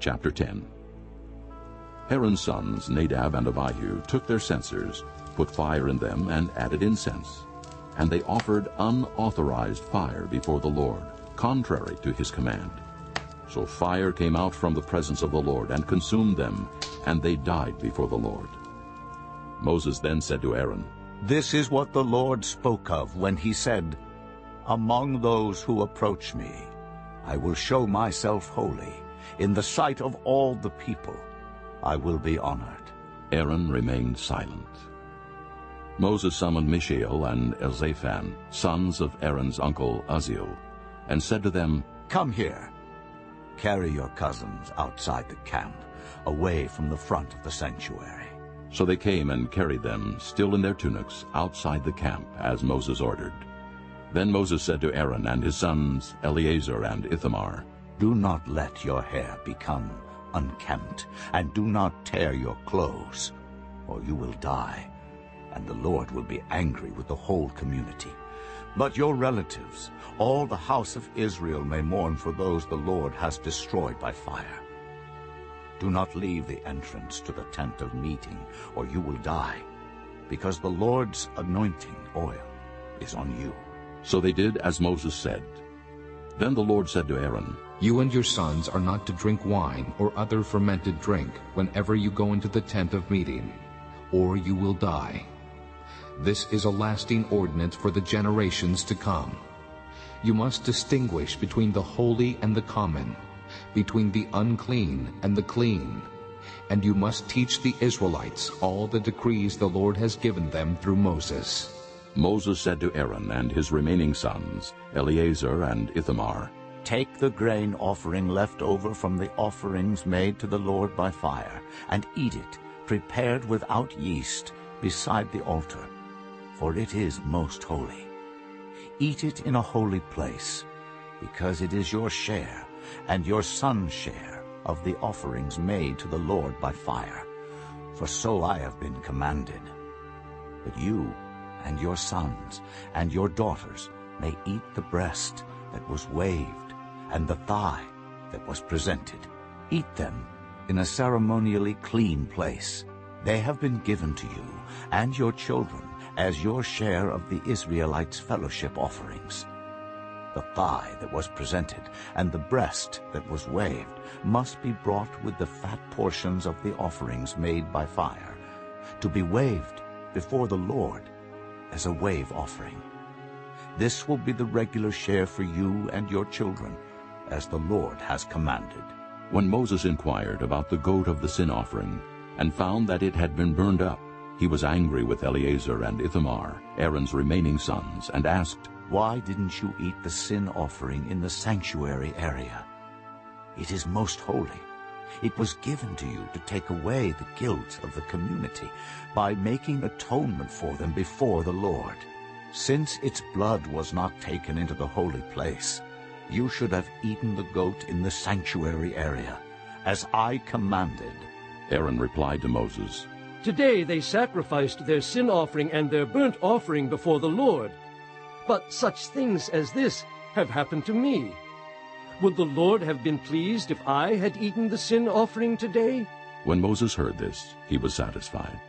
Chapter 10 Aaron's sons, Nadab and Abihu, took their censers, put fire in them, and added incense. And they offered unauthorized fire before the Lord, contrary to his command. So fire came out from the presence of the Lord and consumed them, and they died before the Lord. Moses then said to Aaron, This is what the Lord spoke of when he said, Among those who approach me, I will show myself holy. In the sight of all the people, I will be honored. Aaron remained silent. Moses summoned Mishael and Elzaphan, sons of Aaron's uncle Uzziel, and said to them, Come here. Carry your cousins outside the camp, away from the front of the sanctuary. So they came and carried them, still in their tunics, outside the camp, as Moses ordered. Then Moses said to Aaron and his sons Eleazar and Ithamar, Do not let your hair become unkempt, and do not tear your clothes, or you will die, and the Lord will be angry with the whole community. But your relatives, all the house of Israel may mourn for those the Lord has destroyed by fire. Do not leave the entrance to the tent of meeting, or you will die, because the Lord's anointing oil is on you. So they did as Moses said. Then the Lord said to Aaron, You and your sons are not to drink wine or other fermented drink whenever you go into the tent of meeting, or you will die. This is a lasting ordinance for the generations to come. You must distinguish between the holy and the common, between the unclean and the clean. And you must teach the Israelites all the decrees the Lord has given them through Moses. Moses said to Aaron and his remaining sons, Eleazar and Ithamar, Take the grain offering left over from the offerings made to the Lord by fire, and eat it, prepared without yeast, beside the altar, for it is most holy. Eat it in a holy place, because it is your share and your son's share of the offerings made to the Lord by fire. For so I have been commanded. But you and your sons and your daughters may eat the breast that was waved and the thigh that was presented. Eat them in a ceremonially clean place. They have been given to you and your children as your share of the Israelites' fellowship offerings. The thigh that was presented and the breast that was waved must be brought with the fat portions of the offerings made by fire, to be waved before the Lord as a wave offering. This will be the regular share for you and your children, as the Lord has commanded. When Moses inquired about the goat of the sin offering, and found that it had been burned up, he was angry with Eleazar and Ithamar, Aaron's remaining sons, and asked, Why didn't you eat the sin offering in the sanctuary area? It is most holy. It was given to you to take away the guilt of the community by making atonement for them before the Lord. Since its blood was not taken into the holy place, you should have eaten the goat in the sanctuary area, as I commanded. Aaron replied to Moses, Today they sacrificed their sin offering and their burnt offering before the Lord. But such things as this have happened to me. Would the Lord have been pleased if I had eaten the sin offering today? When Moses heard this, he was satisfied.